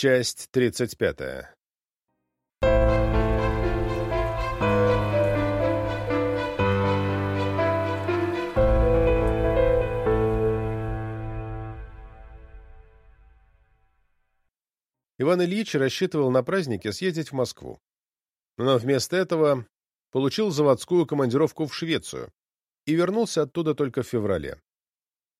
Часть тридцать пятая. Иван Ильич рассчитывал на празднике съездить в Москву. Но вместо этого получил заводскую командировку в Швецию и вернулся оттуда только в феврале.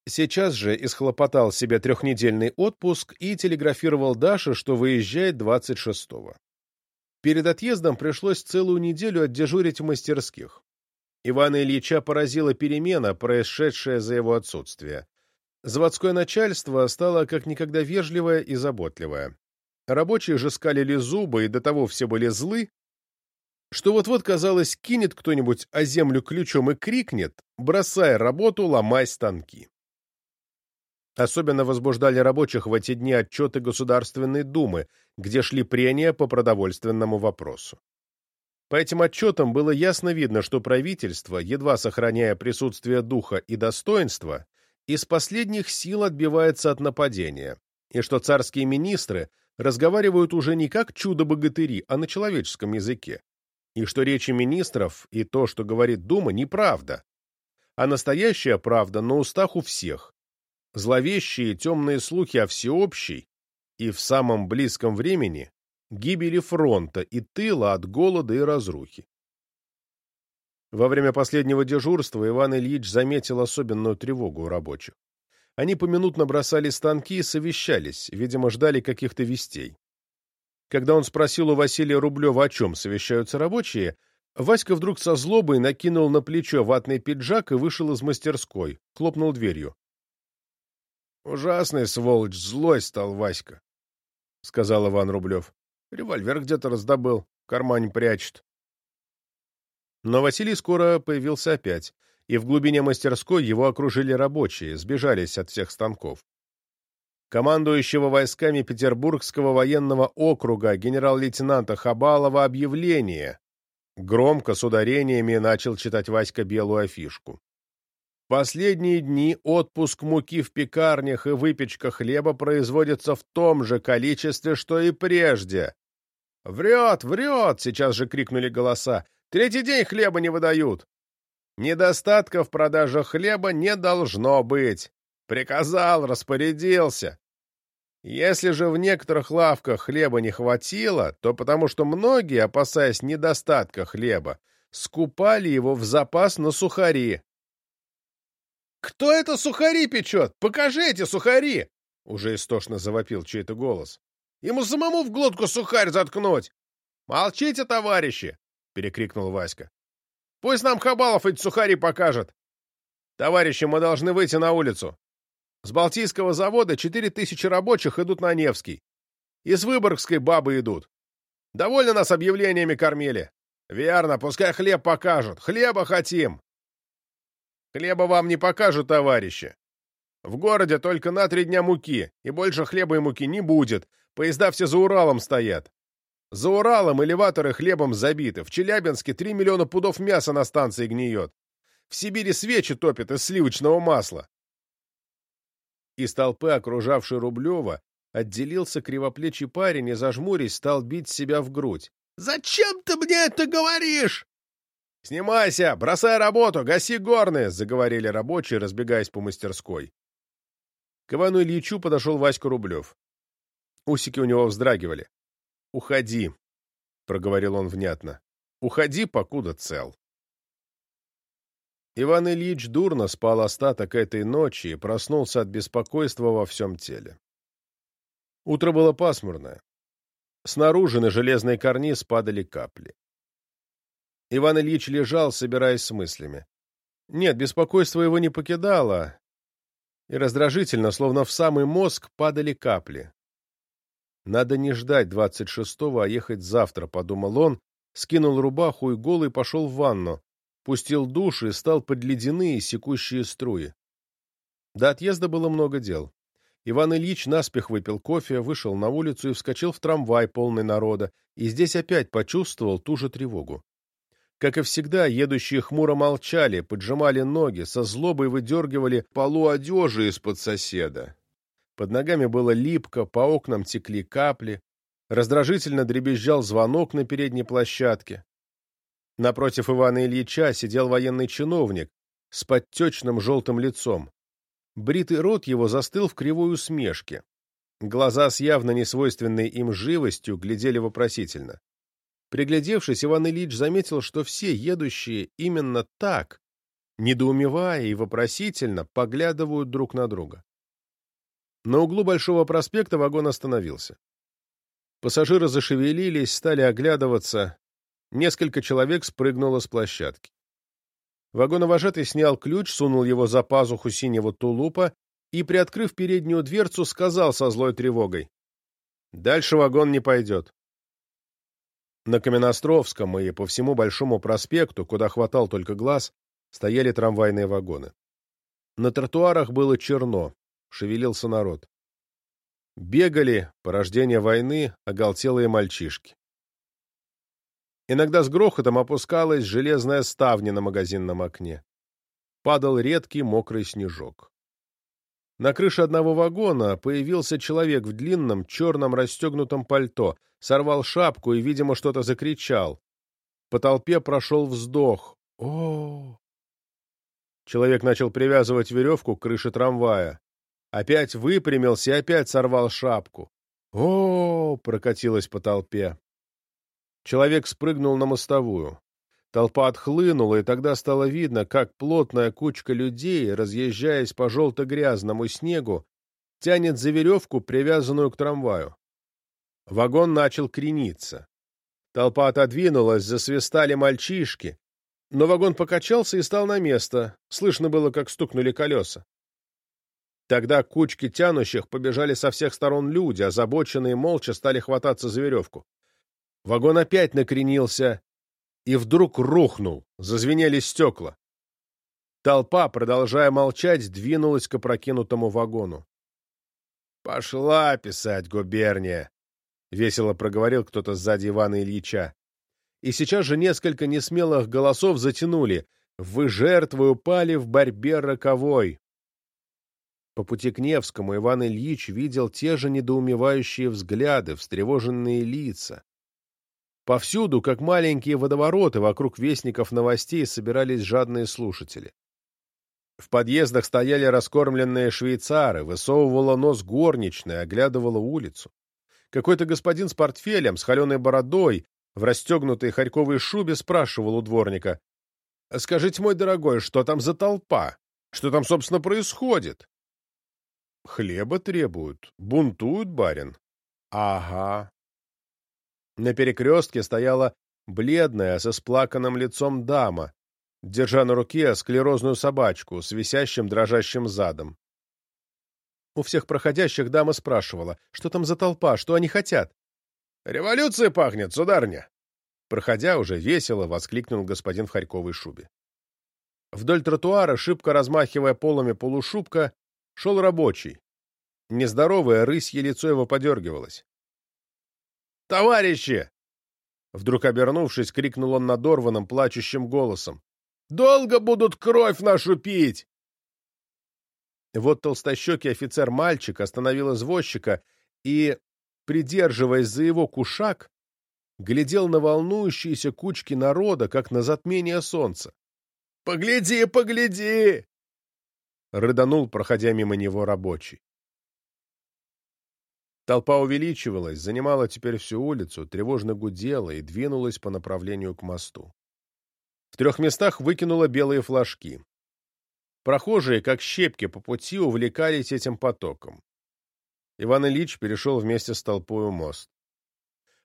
Сейчас же исхлопотал себе трехнедельный отпуск и телеграфировал Даше, что выезжает 26-го. Перед отъездом пришлось целую неделю отдежурить в мастерских. Ивана Ильича поразила перемена, происшедшая за его отсутствие. Заводское начальство стало как никогда вежливое и заботливое. Рабочие же скалили зубы, и до того все были злы, что вот-вот, казалось, кинет кто-нибудь о землю ключом и крикнет, бросая работу, ломай станки. Особенно возбуждали рабочих в эти дни отчеты Государственной Думы, где шли прения по продовольственному вопросу. По этим отчетам было ясно видно, что правительство, едва сохраняя присутствие духа и достоинства, из последних сил отбивается от нападения, и что царские министры разговаривают уже не как чудо-богатыри, а на человеческом языке, и что речи министров и то, что говорит Дума, неправда, а настоящая правда на устах у всех, зловещие темные слухи о всеобщей и в самом близком времени гибели фронта и тыла от голода и разрухи. Во время последнего дежурства Иван Ильич заметил особенную тревогу у рабочих. Они поминутно бросали станки и совещались, видимо, ждали каких-то вестей. Когда он спросил у Василия Рублева, о чем совещаются рабочие, Васька вдруг со злобой накинул на плечо ватный пиджак и вышел из мастерской, хлопнул дверью. Ужасный сволочь, злой стал Васька, — сказал Иван Рублев. Револьвер где-то раздобыл, в кармане прячет. Но Василий скоро появился опять, и в глубине мастерской его окружили рабочие, сбежались от всех станков. Командующего войсками Петербургского военного округа генерал-лейтенанта Хабалова объявление. Громко, с ударениями, начал читать Васька белую афишку. Последние дни отпуск муки в пекарнях и выпечка хлеба производится в том же количестве, что и прежде. «Врет, врет!» — сейчас же крикнули голоса. «Третий день хлеба не выдают!» «Недостатка в продаже хлеба не должно быть!» «Приказал, распорядился!» Если же в некоторых лавках хлеба не хватило, то потому что многие, опасаясь недостатка хлеба, скупали его в запас на сухари, «Кто это сухари печет? Покажи эти сухари!» Уже истошно завопил чей-то голос. «Ему самому в глотку сухарь заткнуть!» «Молчите, товарищи!» — перекрикнул Васька. «Пусть нам Хабалов эти сухари покажет! Товарищи, мы должны выйти на улицу. С Балтийского завода четыре тысячи рабочих идут на Невский. Из Выборгской бабы идут. Довольно нас объявлениями кормили. Верно, пускай хлеб покажут. Хлеба хотим!» Хлеба вам не покажут, товарищи. В городе только на три дня муки, и больше хлеба и муки не будет. Поезда все за Уралом стоят. За Уралом элеваторы хлебом забиты. В Челябинске три миллиона пудов мяса на станции гниет. В Сибири свечи топят из сливочного масла. Из толпы, окружавшей Рублева, отделился кривоплечий парень и, зажмурясь, стал бить себя в грудь. «Зачем ты мне это говоришь?» «Снимайся! Бросай работу! Гаси горные!» — заговорили рабочие, разбегаясь по мастерской. К Ивану Ильичу подошел Васька Рублев. Усики у него вздрагивали. «Уходи!» — проговорил он внятно. «Уходи, покуда цел». Иван Ильич дурно спал остаток этой ночи и проснулся от беспокойства во всем теле. Утро было пасмурное. Снаружи на железный карниз падали капли. Иван Ильич лежал, собираясь с мыслями. Нет, беспокойство его не покидало, и раздражительно, словно в самый мозг, падали капли. «Надо не ждать двадцать шестого, а ехать завтра», — подумал он, скинул рубаху и голый пошел в ванну, пустил душ и стал под ледяные секущие струи. До отъезда было много дел. Иван Ильич наспех выпил кофе, вышел на улицу и вскочил в трамвай, полный народа, и здесь опять почувствовал ту же тревогу. Как и всегда, едущие хмуро молчали, поджимали ноги, со злобой выдергивали полу одежи из-под соседа. Под ногами было липко, по окнам текли капли, раздражительно дребезжал звонок на передней площадке. Напротив Ивана Ильича сидел военный чиновник с подтечным желтым лицом. Бритый рот его застыл в кривой усмешке. Глаза с явно несвойственной им живостью глядели вопросительно. Приглядевшись, Иван Ильич заметил, что все едущие именно так, недоумевая и вопросительно, поглядывают друг на друга. На углу Большого проспекта вагон остановился. Пассажиры зашевелились, стали оглядываться. Несколько человек спрыгнуло с площадки. Вагоновожатый снял ключ, сунул его за пазуху синего тулупа и, приоткрыв переднюю дверцу, сказал со злой тревогой. «Дальше вагон не пойдет». На Каменостровском и по всему Большому проспекту, куда хватал только глаз, стояли трамвайные вагоны. На тротуарах было черно, шевелился народ. Бегали, порождение войны, оголтелые мальчишки. Иногда с грохотом опускалась железная ставня на магазинном окне. Падал редкий мокрый снежок. На крыше одного вагона появился человек в длинном черном расстегнутом пальто, сорвал шапку и, видимо, что-то закричал. По толпе прошел вздох. о Человек начал привязывать веревку к крыше трамвая. Опять выпрямился и опять сорвал шапку. о прокатилось по толпе. Человек спрыгнул на мостовую. Толпа отхлынула, и тогда стало видно, как плотная кучка людей, разъезжаясь по желто-грязному снегу, тянет за веревку, привязанную к трамваю. Вагон начал крениться. Толпа отодвинулась, засвистали мальчишки. Но вагон покачался и стал на место. Слышно было, как стукнули колеса. Тогда кучки тянущих побежали со всех сторон люди, озабоченные молча стали хвататься за веревку. Вагон опять накренился и вдруг рухнул, зазвенели стекла. Толпа, продолжая молчать, двинулась к опрокинутому вагону. «Пошла писать губерния!» — весело проговорил кто-то сзади Ивана Ильича. И сейчас же несколько несмелых голосов затянули «Вы жертвы упали в борьбе роковой!» По пути к Невскому Иван Ильич видел те же недоумевающие взгляды, встревоженные лица. Повсюду, как маленькие водовороты, вокруг вестников новостей собирались жадные слушатели. В подъездах стояли раскормленные швейцары, высовывала нос горничная, оглядывала улицу. Какой-то господин с портфелем, с холеной бородой, в расстегнутой харьковой шубе спрашивал у дворника. — Скажите, мой дорогой, что там за толпа? Что там, собственно, происходит? — Хлеба требуют. Бунтуют, барин. — Ага. На перекрестке стояла бледная, со сплаканным лицом дама, держа на руке склерозную собачку с висящим дрожащим задом. У всех проходящих дама спрашивала, что там за толпа, что они хотят. «Революция пахнет, сударня!» Проходя уже весело, воскликнул господин в харьковой шубе. Вдоль тротуара, шибко размахивая полами полушубка, шел рабочий. Нездоровое рысье лицо его подергивалось. «Товарищи!» Вдруг обернувшись, крикнул он надорванным, плачущим голосом. «Долго будут кровь нашу пить!» Вот толстощекий офицер-мальчик остановил извозчика и, придерживаясь за его кушак, глядел на волнующиеся кучки народа, как на затмение солнца. «Погляди, погляди!» — рыданул, проходя мимо него рабочий. Толпа увеличивалась, занимала теперь всю улицу, тревожно гудела и двинулась по направлению к мосту. В трех местах выкинула белые флажки. Прохожие, как щепки по пути, увлекались этим потоком. Иван Ильич перешел вместе с толпою мост.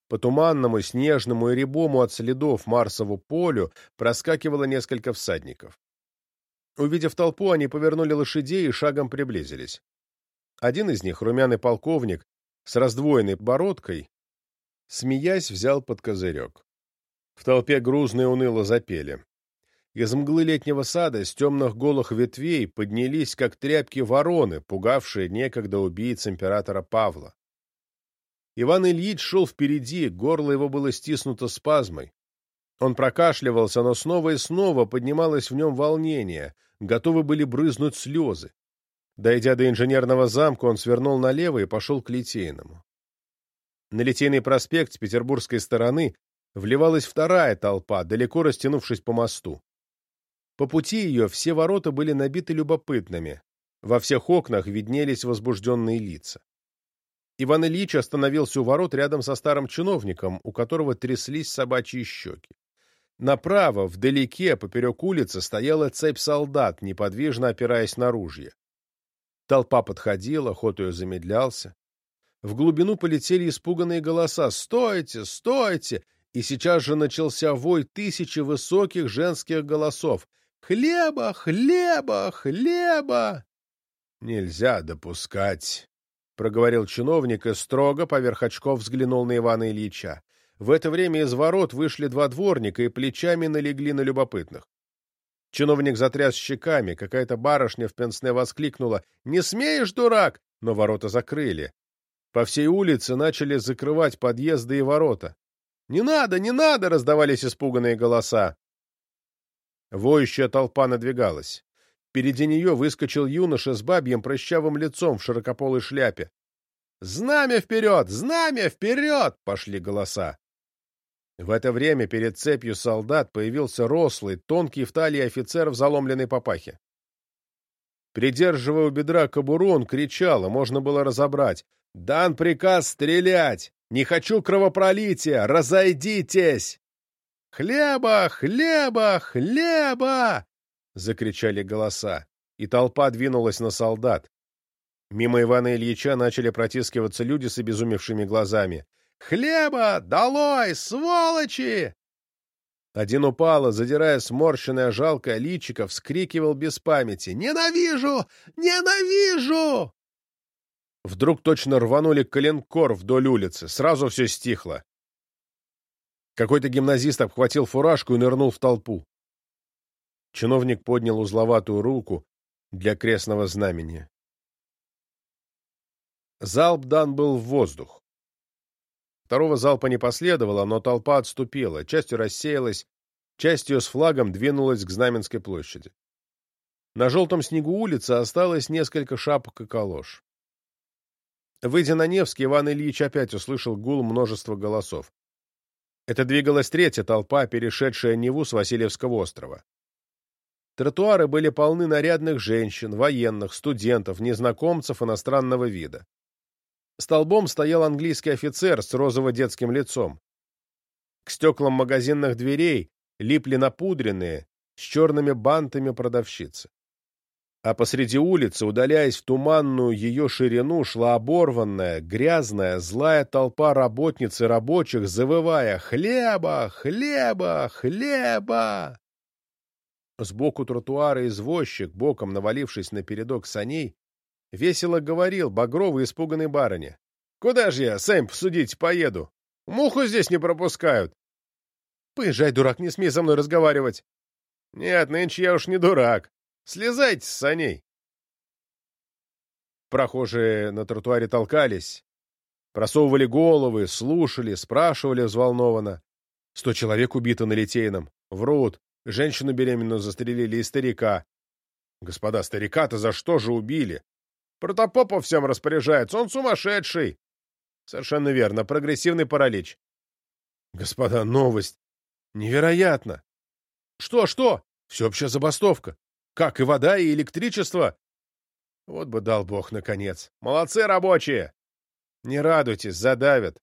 По туманному, снежному и рябому от следов Марсову полю проскакивало несколько всадников. Увидев толпу, они повернули лошадей и шагом приблизились. Один из них, румяный полковник, с раздвоенной бородкой, смеясь, взял под козырек. В толпе грузно уныло запели. Из мглы летнего сада с темных голых ветвей поднялись, как тряпки вороны, пугавшие некогда убийц императора Павла. Иван Ильич шел впереди, горло его было стиснуто спазмой. Он прокашливался, но снова и снова поднималось в нем волнение, готовы были брызнуть слезы. Дойдя до инженерного замка, он свернул налево и пошел к Литейному. На Литейный проспект с петербургской стороны вливалась вторая толпа, далеко растянувшись по мосту. По пути ее все ворота были набиты любопытными. Во всех окнах виднелись возбужденные лица. Иван Ильич остановился у ворот рядом со старым чиновником, у которого тряслись собачьи щеки. Направо, вдалеке, поперек улицы, стояла цепь солдат, неподвижно опираясь на ружье. Толпа подходила, ход ее замедлялся. В глубину полетели испуганные голоса «Стойте! Стойте!» И сейчас же начался вой тысячи высоких женских голосов «Хлеба! Хлеба! Хлеба!» «Нельзя допускать!» — проговорил чиновник и строго поверх очков взглянул на Ивана Ильича. В это время из ворот вышли два дворника и плечами налегли на любопытных. Чиновник затряс щеками, какая-то барышня в пенсне воскликнула «Не смеешь, дурак!» Но ворота закрыли. По всей улице начали закрывать подъезды и ворота. «Не надо, не надо!» — раздавались испуганные голоса. Воющая толпа надвигалась. Впереди нее выскочил юноша с бабьим прыщавым лицом в широкополой шляпе. «Знамя вперед! Знамя вперед!» — пошли голоса. В это время перед цепью солдат появился рослый, тонкий в талии офицер в заломленной папахе. Придерживая у бедра кобуру, он кричал, и можно было разобрать. «Дан приказ стрелять! Не хочу кровопролития! Разойдитесь!» «Хлеба! Хлеба! Хлеба!» — закричали голоса, и толпа двинулась на солдат. Мимо Ивана Ильича начали протискиваться люди с обезумевшими глазами. Хлеба! Долой! Сволочи!» Один упало, задирая сморщенное жалкое личико, вскрикивал без памяти. «Ненавижу! Ненавижу!» Вдруг точно рванули коленкор вдоль улицы. Сразу все стихло. Какой-то гимназист обхватил фуражку и нырнул в толпу. Чиновник поднял узловатую руку для крестного знамени. Залп дан был в воздух. Второго залпа не последовало, но толпа отступила, частью рассеялась, частью с флагом двинулась к Знаменской площади. На желтом снегу улицы осталось несколько шапок и калош. Выйдя на Невский, Иван Ильич опять услышал гул множества голосов. Это двигалась третья толпа, перешедшая Неву с Васильевского острова. Тротуары были полны нарядных женщин, военных, студентов, незнакомцев иностранного вида. Столбом стоял английский офицер с розово-детским лицом. К стеклам магазинных дверей липли напудренные, с черными бантами продавщицы. А посреди улицы, удаляясь в туманную ее ширину, шла оборванная, грязная, злая толпа работниц и рабочих, завывая «Хлеба! Хлеба! Хлеба!». Сбоку тротуара извозчик, боком навалившись на передок саней, Весело говорил багровый испуганный барыне. «Куда же я, Сэм, судить поеду? Муху здесь не пропускают!» «Поезжай, дурак, не смей со мной разговаривать!» «Нет, нынче я уж не дурак. Слезайте с саней!» Прохожие на тротуаре толкались, просовывали головы, слушали, спрашивали взволнованно. Сто человек убито на Литейном. Врут. Женщину беременную застрелили и старика. Господа, старика-то за что же убили? Протопопов всем распоряжается, он сумасшедший. Совершенно верно, прогрессивный паралич. Господа, новость. Невероятно. Что, что? Всеобщая забастовка. Как и вода, и электричество. Вот бы дал бог, наконец. Молодцы, рабочие. Не радуйтесь, задавят.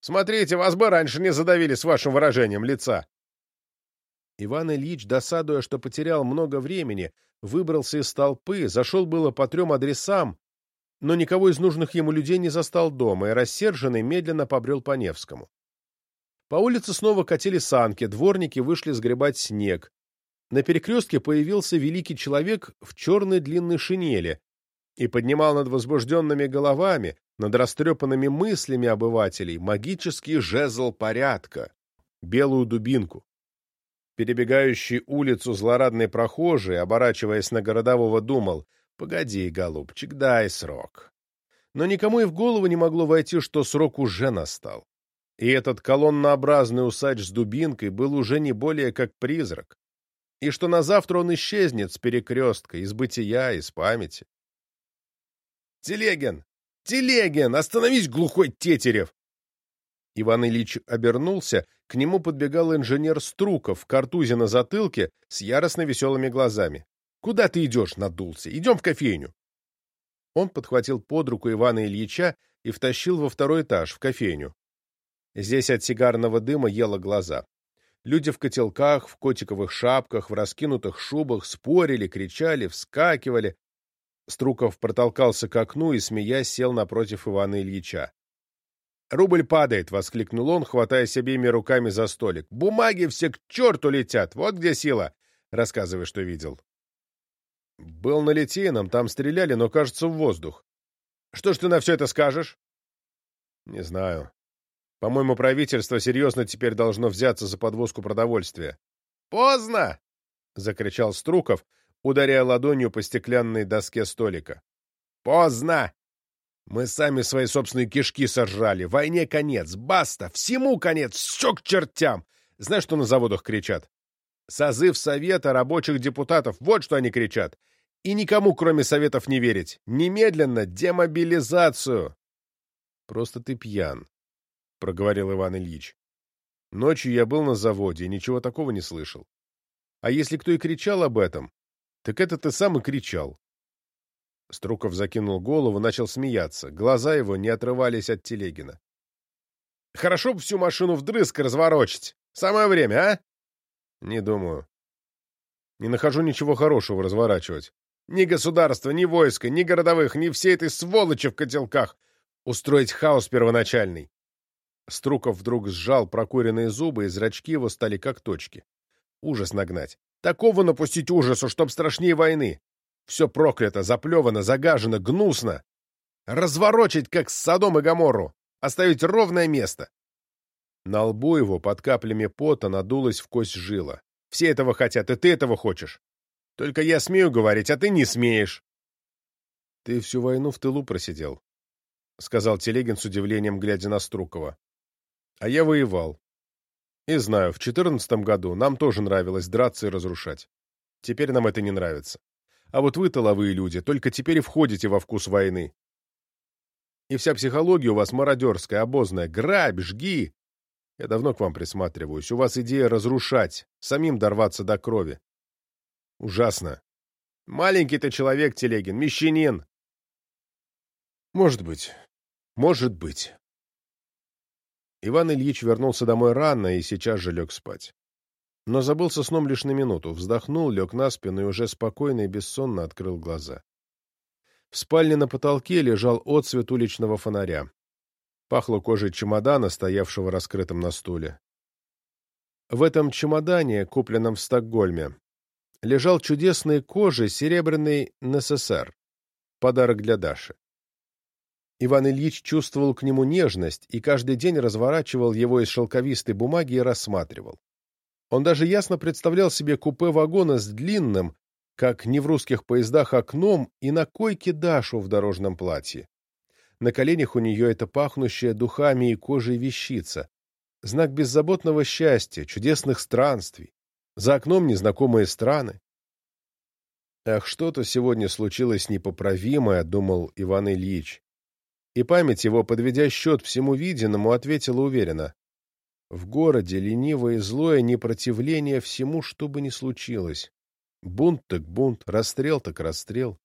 Смотрите, вас бы раньше не задавили с вашим выражением лица. Иван Ильич, досадуя, что потерял много времени, выбрался из толпы, зашел было по трем адресам, но никого из нужных ему людей не застал дома и, рассерженный, медленно побрел по Невскому. По улице снова катили санки, дворники вышли сгребать снег. На перекрестке появился великий человек в черной длинной шинели и поднимал над возбужденными головами, над растрепанными мыслями обывателей магический жезл порядка, белую дубинку. Перебегающий улицу злорадный прохожий, оборачиваясь на городового, думал «Погоди, голубчик, дай срок». Но никому и в голову не могло войти, что срок уже настал. И этот колоннообразный усач с дубинкой был уже не более как призрак. И что на завтра он исчезнет с перекрестка, из бытия, из памяти. Телегин! Телегин! Остановись, глухой Тетерев!» Иван Ильич обернулся, к нему подбегал инженер Струков картузе на затылке с яростно веселыми глазами. «Куда ты идешь?» — надулся. «Идем в кофейню». Он подхватил под руку Ивана Ильича и втащил во второй этаж, в кофейню. Здесь от сигарного дыма ело глаза. Люди в котелках, в котиковых шапках, в раскинутых шубах спорили, кричали, вскакивали. Струков протолкался к окну и, смеясь, сел напротив Ивана Ильича. «Рубль падает!» — воскликнул он, хватаясь обеими руками за столик. «Бумаги все к черту летят! Вот где сила!» Рассказывай, что видел. «Был на Литейном, там стреляли, но, кажется, в воздух. Что ж ты на все это скажешь?» «Не знаю. По-моему, правительство серьезно теперь должно взяться за подвозку продовольствия». «Поздно!» — закричал Струков, ударяя ладонью по стеклянной доске столика. «Поздно! Мы сами свои собственные кишки сожрали. Войне конец. Баста! Всему конец! Все к чертям! Знаешь, что на заводах кричат? Созыв Совета рабочих депутатов. Вот что они кричат. И никому, кроме Советов, не верить. Немедленно демобилизацию. Просто ты пьян, — проговорил Иван Ильич. Ночью я был на заводе и ничего такого не слышал. А если кто и кричал об этом, так это ты сам и кричал. Струков закинул голову, начал смеяться. Глаза его не отрывались от Телегина. «Хорошо бы всю машину вдрызг разворочить. Самое время, а?» «Не думаю. Не нахожу ничего хорошего разворачивать. Ни государства, ни войска, ни городовых, ни всей этой сволочи в котелках. Устроить хаос первоначальный». Струков вдруг сжал прокуренные зубы, и зрачки его стали как точки. Ужас нагнать. Такого напустить ужасу, чтоб страшнее войны. Все проклято, заплевано, загажено, гнусно. Разворочить, как Содом и Гоморру. Оставить ровное место. На лбу его под каплями пота надулась в кость жила. Все этого хотят, и ты этого хочешь. Только я смею говорить, а ты не смеешь. Ты всю войну в тылу просидел, — сказал Телегин с удивлением, глядя на Струкова. А я воевал. И знаю, в четырнадцатом году нам тоже нравилось драться и разрушать. Теперь нам это не нравится. А вот вы, тыловые люди, только теперь и входите во вкус войны. И вся психология у вас мародерская, обозная. Грабь, жги. Я давно к вам присматриваюсь. У вас идея разрушать, самим дорваться до крови. Ужасно. Маленький ты человек, Телегин, мещанин. Может быть. Может быть. Иван Ильич вернулся домой рано и сейчас же лег спать но забылся сном лишь на минуту, вздохнул, лег на спину и уже спокойно и бессонно открыл глаза. В спальне на потолке лежал отсвет уличного фонаря. Пахло кожей чемодана, стоявшего раскрытым на стуле. В этом чемодане, купленном в Стокгольме, лежал чудесной кожи серебряный НССР, подарок для Даши. Иван Ильич чувствовал к нему нежность и каждый день разворачивал его из шелковистой бумаги и рассматривал. Он даже ясно представлял себе купе вагона с длинным, как не в русских поездах, окном и на койке Дашу в дорожном платье. На коленях у нее это пахнущая духами и кожей вещица. Знак беззаботного счастья, чудесных странствий. За окном незнакомые страны. Ах, что-то сегодня случилось непоправимое, думал Иван Ильич. И память его, подведя счет всему виденному, ответила уверенно. В городе ленивое и злое непротивление всему, что бы ни случилось. Бунт так бунт, расстрел так расстрел.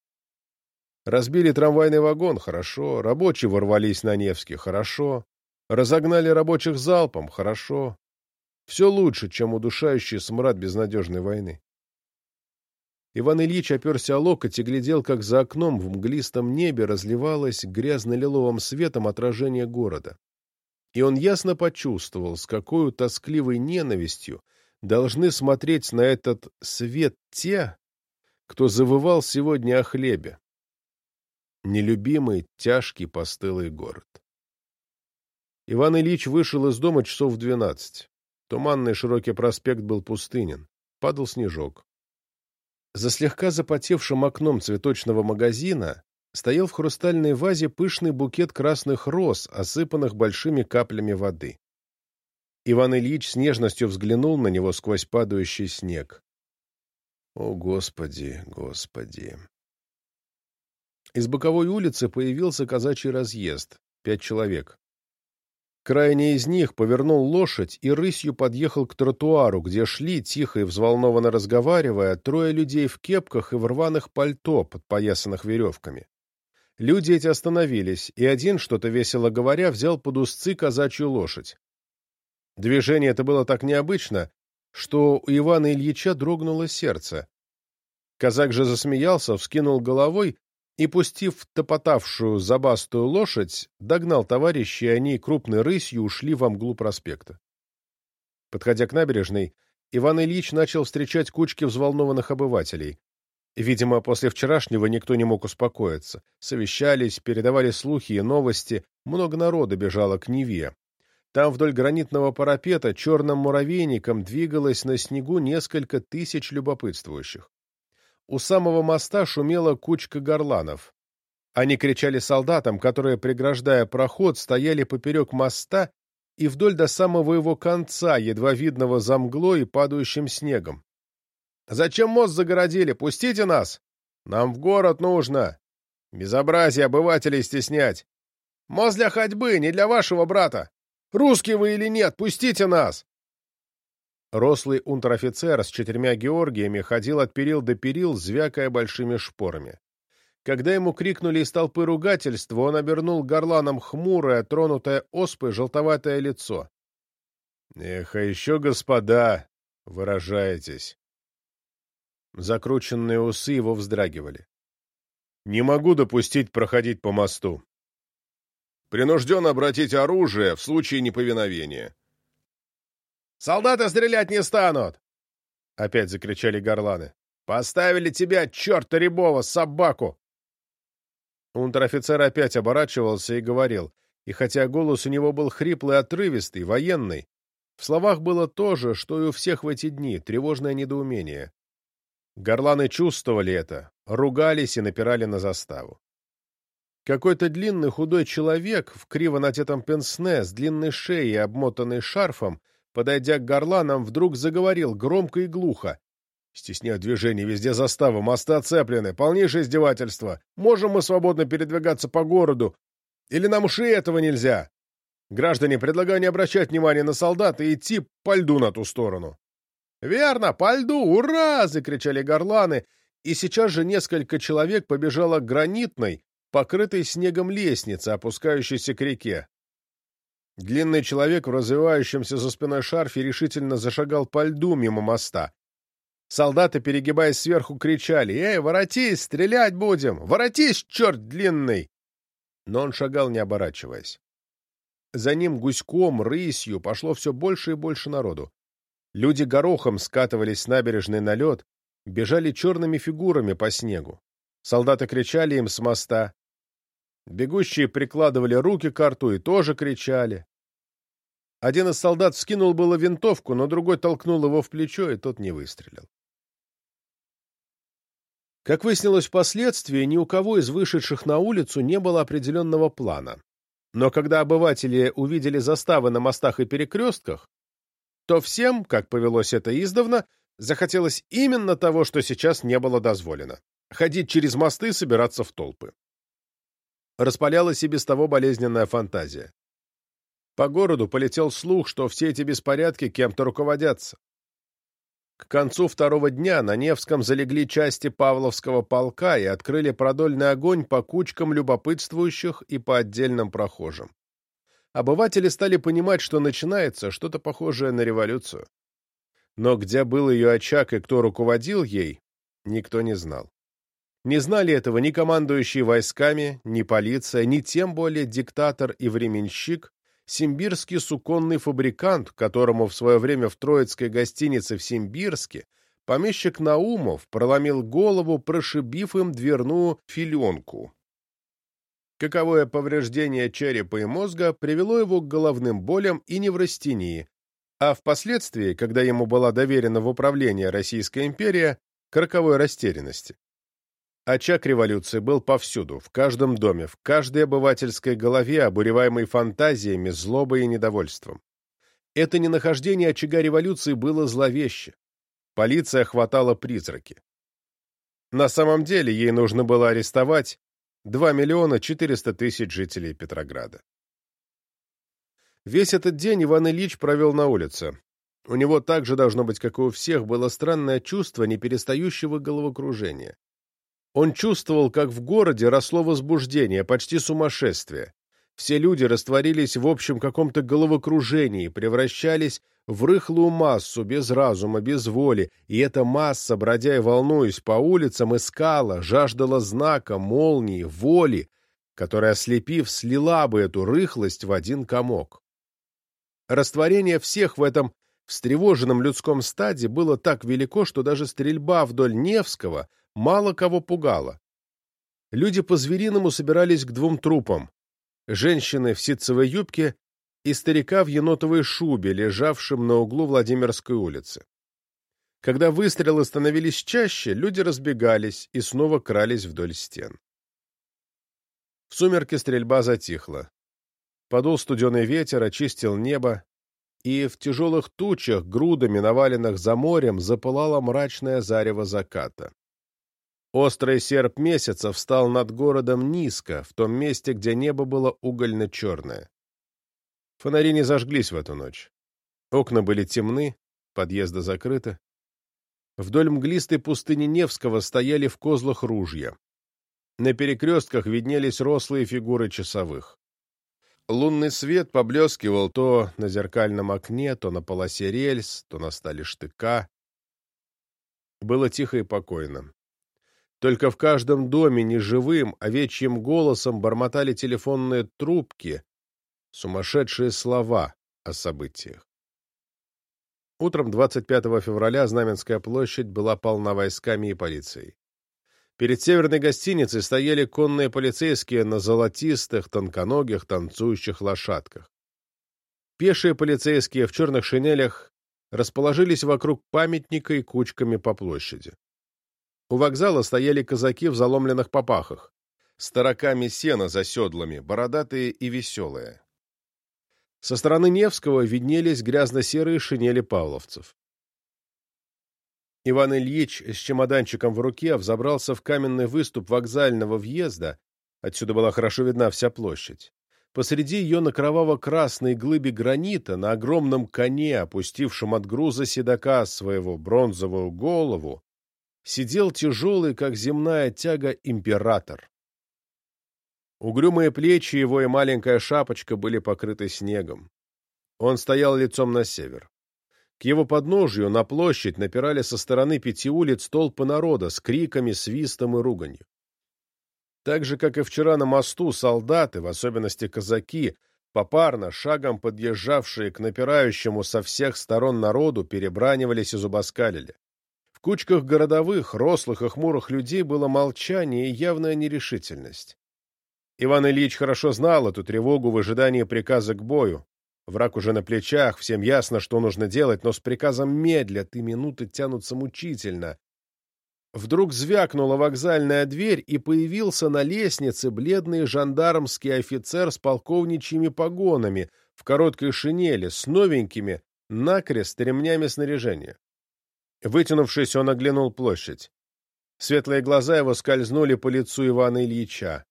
Разбили трамвайный вагон — хорошо. Рабочие ворвались на Невский — хорошо. Разогнали рабочих залпом — хорошо. Все лучше, чем удушающий смрад безнадежной войны. Иван Ильич оперся о локоть и глядел, как за окном в мглистом небе разливалось грязно-лиловым светом отражение города и он ясно почувствовал, с какой тоскливой ненавистью должны смотреть на этот свет те, кто завывал сегодня о хлебе. Нелюбимый, тяжкий, постылый город. Иван Ильич вышел из дома часов в двенадцать. Туманный широкий проспект был пустынен. Падал снежок. За слегка запотевшим окном цветочного магазина стоял в хрустальной вазе пышный букет красных роз, осыпанных большими каплями воды. Иван Ильич с нежностью взглянул на него сквозь падающий снег. О, Господи, Господи! Из боковой улицы появился казачий разъезд, пять человек. Крайний из них повернул лошадь и рысью подъехал к тротуару, где шли, тихо и взволнованно разговаривая, трое людей в кепках и в рваных пальто, подпоясанных веревками. Люди эти остановились, и один, что-то весело говоря, взял под узцы казачью лошадь. Движение это было так необычно, что у Ивана Ильича дрогнуло сердце. Казак же засмеялся, вскинул головой и, пустив топотавшую забастую лошадь, догнал товарищей, и они крупной рысью ушли во мглу проспекта. Подходя к набережной, Иван Ильич начал встречать кучки взволнованных обывателей. Видимо, после вчерашнего никто не мог успокоиться. Совещались, передавали слухи и новости, много народа бежало к Неве. Там вдоль гранитного парапета черным муравейником двигалось на снегу несколько тысяч любопытствующих. У самого моста шумела кучка горланов. Они кричали солдатам, которые, преграждая проход, стояли поперек моста и вдоль до самого его конца, едва видного за мглой и падающим снегом. «Зачем мост загородили? Пустите нас! Нам в город нужно! Безобразие обывателей стеснять! Мост для ходьбы, не для вашего брата! Русский вы или нет, пустите нас!» Рослый унтер-офицер с четырьмя Георгиями ходил от перил до перил, звякая большими шпорами. Когда ему крикнули из толпы ругательства, он обернул горланом хмурое, тронутое оспой желтоватое лицо. — Эх, а еще, господа, выражаетесь. Закрученные усы его вздрагивали. — Не могу допустить проходить по мосту. Принужден обратить оружие в случае неповиновения. Солдаты стрелять не станут!» Опять закричали горланы. «Поставили тебя, черта рябого, собаку!» Унтер-офицер опять оборачивался и говорил, и хотя голос у него был хриплый, отрывистый, военный, в словах было то же, что и у всех в эти дни, тревожное недоумение. Горланы чувствовали это, ругались и напирали на заставу. Какой-то длинный худой человек в криво натетом пенсне с длинной шеей, обмотанной шарфом, подойдя к горланам, вдруг заговорил громко и глухо. Стесняют движение, везде заставы, мосты оцеплены, полнейшее издевательство. Можем мы свободно передвигаться по городу? Или нам уж и этого нельзя? Граждане, предлагаю не обращать внимания на солдат и идти по льду на ту сторону. «Верно, по льду! Ура!» — закричали горланы, и сейчас же несколько человек побежало к гранитной, покрытой снегом лестнице, опускающейся к реке. Длинный человек в развивающемся за спиной шарфе решительно зашагал по льду мимо моста. Солдаты, перегибаясь сверху, кричали «Эй, воротись, стрелять будем! Воротись, черт длинный!» Но он шагал, не оборачиваясь. За ним гуськом, рысью пошло все больше и больше народу. Люди горохом скатывались с набережной на лед, бежали черными фигурами по снегу. Солдаты кричали им с моста Бегущие прикладывали руки к рту и тоже кричали. Один из солдат вскинул было винтовку, но другой толкнул его в плечо, и тот не выстрелил. Как выяснилось впоследствии, ни у кого из вышедших на улицу не было определенного плана. Но когда обыватели увидели заставы на мостах и перекрестках, то всем, как повелось это издавна, захотелось именно того, что сейчас не было дозволено — ходить через мосты собираться в толпы распалялась и без того болезненная фантазия. По городу полетел слух, что все эти беспорядки кем-то руководятся. К концу второго дня на Невском залегли части Павловского полка и открыли продольный огонь по кучкам любопытствующих и по отдельным прохожим. Обыватели стали понимать, что начинается что-то похожее на революцию. Но где был ее очаг и кто руководил ей, никто не знал. Не знали этого ни командующие войсками, ни полиция, ни тем более диктатор и временщик, симбирский суконный фабрикант, которому в свое время в Троицкой гостинице в Симбирске помещик Наумов проломил голову, прошибив им дверную филенку. Каковое повреждение черепа и мозга привело его к головным болям и неврастении, а впоследствии, когда ему была доверена в управление Российская империя, к роковой растерянности. Очаг революции был повсюду, в каждом доме, в каждой обывательской голове, обуреваемой фантазиями, злобой и недовольством. Это ненахождение очага революции было зловеще. Полиция хватала призраки. На самом деле ей нужно было арестовать 2 миллиона 400 тысяч жителей Петрограда. Весь этот день Иван Ильич провел на улице. У него так же, должно быть, как и у всех, было странное чувство неперестающего головокружения. Он чувствовал, как в городе росло возбуждение, почти сумасшествие. Все люди растворились в общем каком-то головокружении, превращались в рыхлую массу, без разума, без воли, и эта масса, бродя и волнуясь по улицам, искала, жаждала знака, молнии, воли, которая, ослепив, слила бы эту рыхлость в один комок. Растворение всех в этом встревоженном людском стаде было так велико, что даже стрельба вдоль Невского мало кого пугала. Люди по-звериному собирались к двум трупам. Женщины в ситцевой юбке и старика в енотовой шубе, лежавшем на углу Владимирской улицы. Когда выстрелы становились чаще, люди разбегались и снова крались вдоль стен. В сумерки стрельба затихла. Подул студеный ветер, очистил небо, и в тяжелых тучах, грудами наваленных за морем, запылало мрачное зарево заката. Острый серп месяца встал над городом низко, в том месте, где небо было угольно-черное. Фонари не зажглись в эту ночь. Окна были темны, подъезды закрыты. Вдоль мглистой пустыни Невского стояли в козлах ружья. На перекрестках виднелись рослые фигуры часовых. Лунный свет поблескивал то на зеркальном окне, то на полосе рельс, то на стале штыка. Было тихо и покойно. Только в каждом доме неживым, овечьим голосом бормотали телефонные трубки, сумасшедшие слова о событиях. Утром 25 февраля Знаменская площадь была полна войсками и полицией. Перед северной гостиницей стояли конные полицейские на золотистых, тонконогих, танцующих лошадках. Пешие полицейские в черных шинелях расположились вокруг памятника и кучками по площади. У вокзала стояли казаки в заломленных попахах, с тараками сена за седлами, бородатые и веселые. Со стороны Невского виднелись грязно-серые шинели павловцев. Иван Ильич с чемоданчиком в руке взобрался в каменный выступ вокзального въезда, отсюда была хорошо видна вся площадь. Посреди ее на кроваво-красной глыбе гранита, на огромном коне, опустившем от груза седока своего бронзовую голову, сидел тяжелый, как земная тяга, император. Угрюмые плечи его и маленькая шапочка были покрыты снегом. Он стоял лицом на север. К его подножию на площадь напирали со стороны пяти улиц толпы народа с криками, свистом и руганью. Так же, как и вчера на мосту, солдаты, в особенности казаки, попарно, шагом подъезжавшие к напирающему со всех сторон народу, перебранивались и зубоскалили кучках городовых, рослых и хмурых людей было молчание и явная нерешительность. Иван Ильич хорошо знал эту тревогу в ожидании приказа к бою. Враг уже на плечах, всем ясно, что нужно делать, но с приказом медлят, и минуты тянутся мучительно. Вдруг звякнула вокзальная дверь, и появился на лестнице бледный жандармский офицер с полковничьими погонами, в короткой шинели, с новенькими, накрест ремнями снаряжения. Вытянувшись, он оглянул площадь. Светлые глаза его скользнули по лицу Ивана Ильича.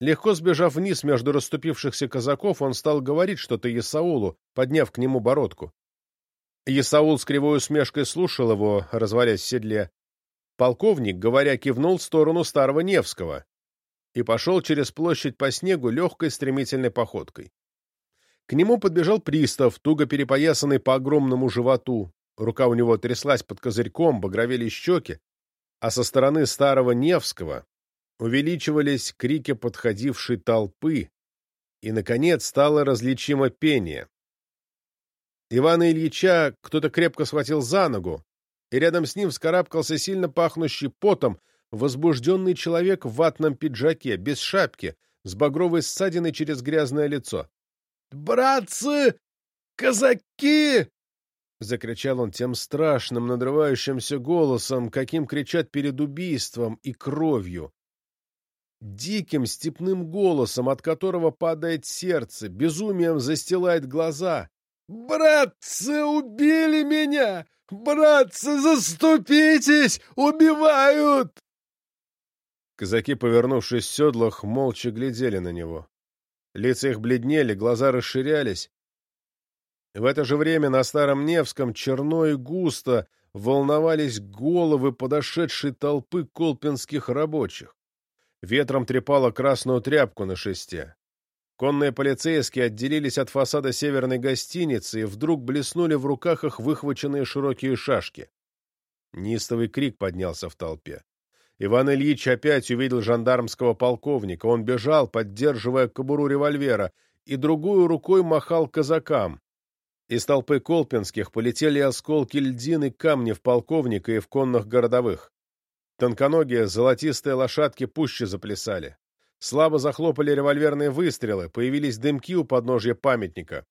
Легко сбежав вниз между расступившихся казаков, он стал говорить что-то Исаулу, подняв к нему бородку. Исаул с кривой усмешкой слушал его, развалясь в седле. Полковник, говоря, кивнул в сторону старого Невского и пошел через площадь по снегу легкой стремительной походкой. К нему подбежал пристав, туго перепоясанный по огромному животу, Рука у него тряслась под козырьком, багровели щеки, а со стороны старого Невского увеличивались крики подходившей толпы, и, наконец, стало различимо пение. Ивана Ильича кто-то крепко схватил за ногу, и рядом с ним вскарабкался сильно пахнущий потом возбужденный человек в ватном пиджаке, без шапки, с багровой ссадиной через грязное лицо. «Братцы! Казаки!» — закричал он тем страшным, надрывающимся голосом, каким кричат перед убийством и кровью. Диким степным голосом, от которого падает сердце, безумием застилает глаза. «Братцы, убили меня! Братцы, заступитесь! Убивают!» Казаки, повернувшись в седлах, молча глядели на него. Лица их бледнели, глаза расширялись. В это же время на Старом Невском черно и густо волновались головы подошедшей толпы колпинских рабочих. Ветром трепала красную тряпку на шесте. Конные полицейские отделились от фасада северной гостиницы и вдруг блеснули в руках их выхваченные широкие шашки. Нистовый крик поднялся в толпе. Иван Ильич опять увидел жандармского полковника. Он бежал, поддерживая кобуру револьвера, и другую рукой махал казакам. Из толпы колпинских полетели осколки льдины камни в полковника и в конных городовых. Тонконогие золотистые лошадки пуще заплясали. Слабо захлопали револьверные выстрелы, появились дымки у подножья памятника.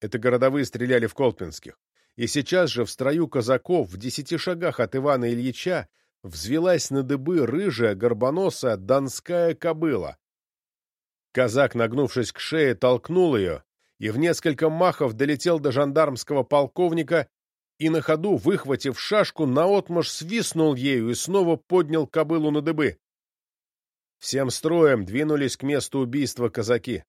Это городовые стреляли в колпинских. И сейчас же в строю казаков, в десяти шагах от Ивана Ильича, взвелась на дыбы рыжая, горбоносая, донская кобыла. Казак, нагнувшись к шее, толкнул ее и в несколько махов долетел до жандармского полковника и на ходу, выхватив шашку, наотмашь свистнул ею и снова поднял кобылу на дыбы. Всем строем двинулись к месту убийства казаки.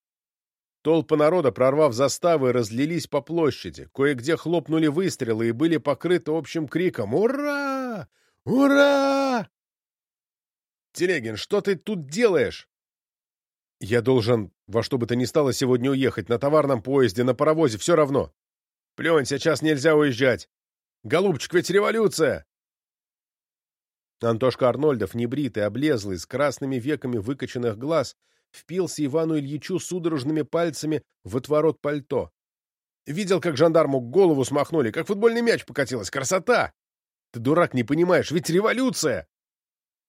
Толпы народа, прорвав заставы, разлились по площади. Кое-где хлопнули выстрелы и были покрыты общим криком «Ура! Ура!» «Телегин, что ты тут делаешь?» «Я должен во что бы то ни стало сегодня уехать, на товарном поезде, на паровозе, все равно. Плюнь, сейчас нельзя уезжать. Голубчик, ведь революция!» Антошка Арнольдов, небритый, облезлый, с красными веками выкоченных глаз, впился Ивану Ильичу судорожными пальцами в отворот пальто. Видел, как жандарму голову смахнули, как футбольный мяч покатилась. Красота! Ты, дурак, не понимаешь, ведь революция!»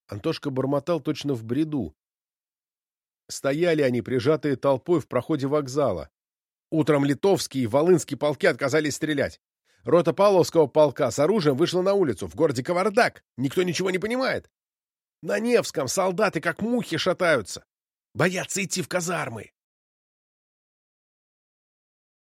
Антошка бормотал точно в бреду. Стояли они, прижатые толпой в проходе вокзала. Утром литовские и волынские полки отказались стрелять. Рота Павловского полка с оружием вышла на улицу. В городе Кавардак. Никто ничего не понимает. На Невском солдаты как мухи шатаются. Боятся идти в казармы.